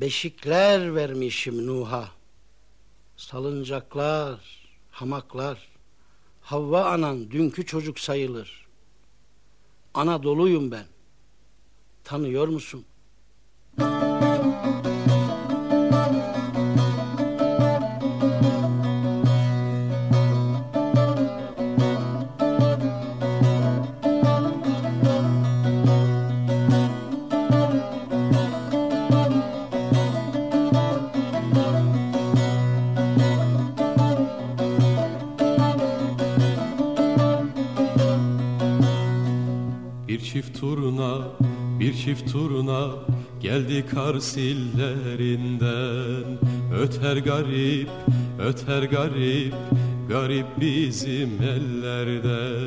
Beşikler vermişim Nuh'a. Salıncaklar, hamaklar. Havva anan dünkü çocuk sayılır. Anadolu'yum ben. Tanıyor musun? Bir çift turuna, bir çift turuna geldi Kars illerinden. Öter garip, öter garip, garip bizim ellerde.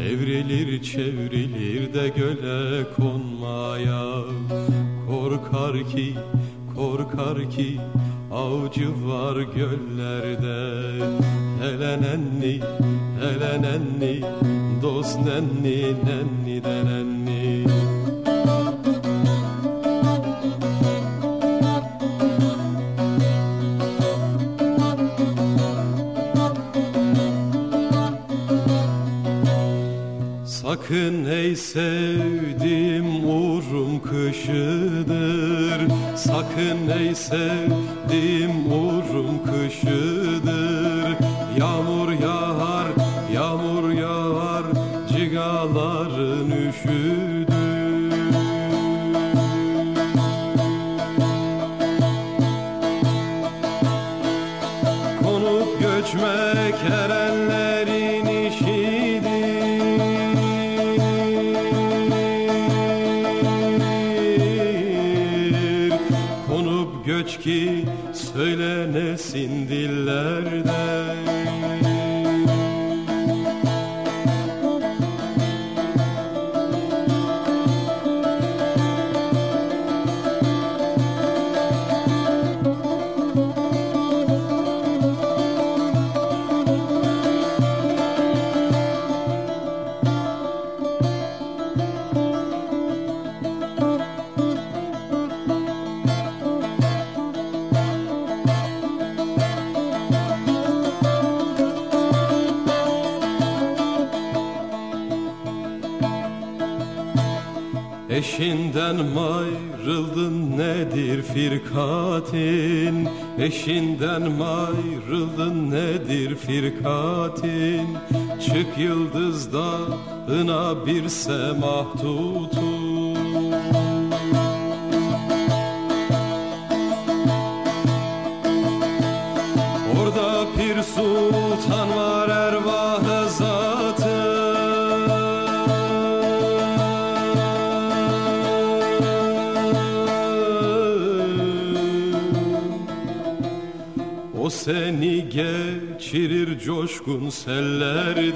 Evrilir çevrilir de göle konmaya. Korkar ki, korkar ki avcı var göllerde. Hele nenni, hele nenni, dost nenni, nenni de nenni. Sakın ey uğrum kışıdır Sakın ey sevdim uğrum kışıdır göçmek erenlerin işidir. Konup göç ki söylenesin dillerde Eşinden ayrıldın nedir firkatin? Eşinden ayrıldın nedir firkatin? Çık yıldız dağına bir semah tutun Orada Pir Sultan seni geçirir coşkun sellerde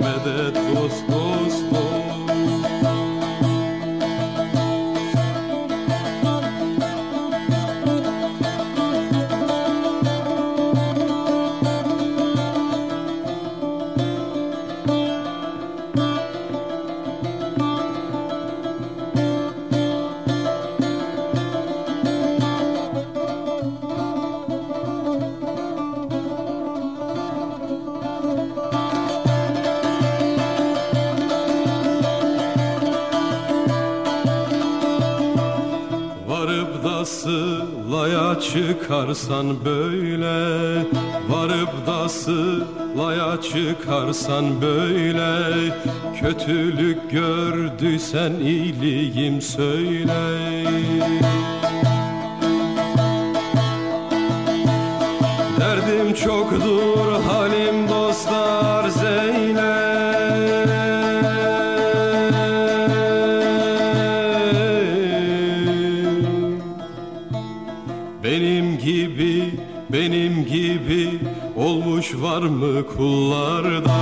Medet dost sılaya çıkarsan böyle Varıp da sılaya çıkarsan böyle. Kötülük gördüysen iyiliğim söyle. Derdim çoktur halim var mı kullarda?